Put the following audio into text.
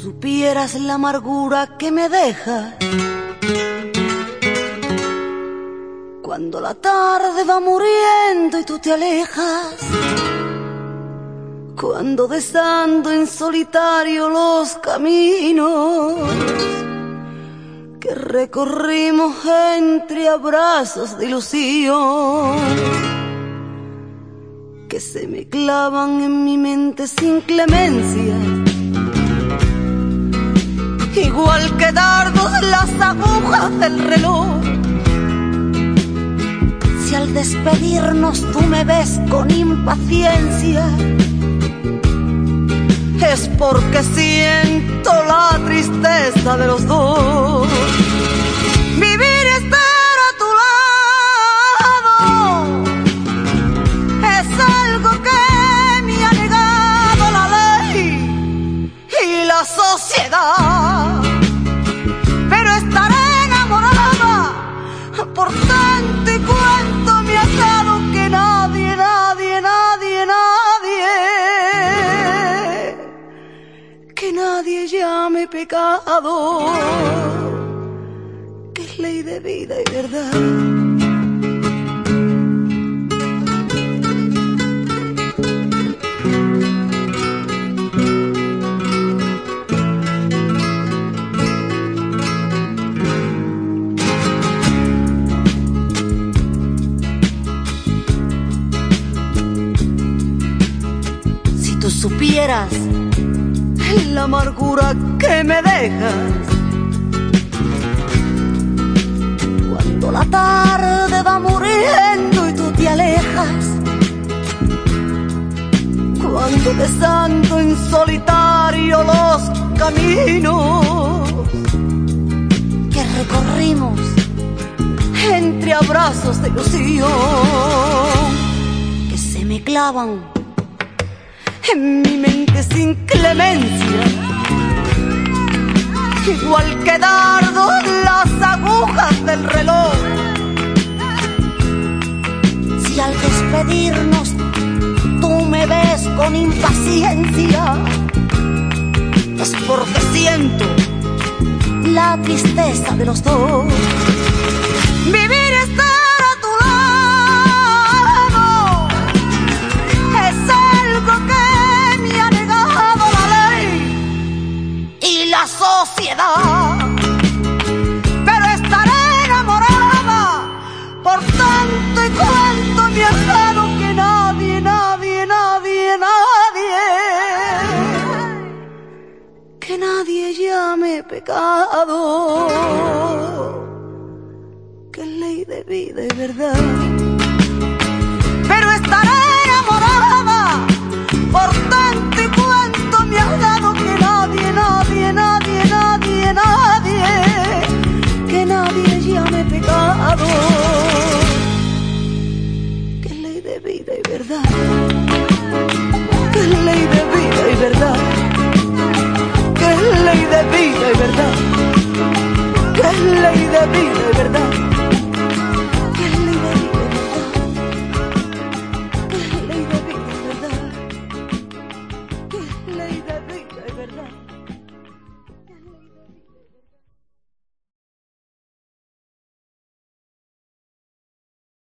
supieras la amargura que me deja. Cuando la tarde va muriendo y tú te alejas, cuando desando en solitario los caminos que recorrimos entre abrazos de ilusión que se me clavan en mi mente sin clemencia que dardos las agujas del reloj. Si al despedirnos tú me ves con impaciencia, es porque siento la tristeza de los dos. Que es ley de vida y verdad. supieras la amargura que me dejas. Cuando la tarde va muriendo y tú te alejas. Cuando besando en solitario los caminos que recorrimos entre abrazos de ilusión que se me clavan en mi mente sin clemencia, igual que dardos las agujas del reloj. Si al despedirnos tú me ves con impaciencia, es porque siento la tristeza de los dos. Pecado, que ley de vida y verdad. Pero estaré enamorada por tanto que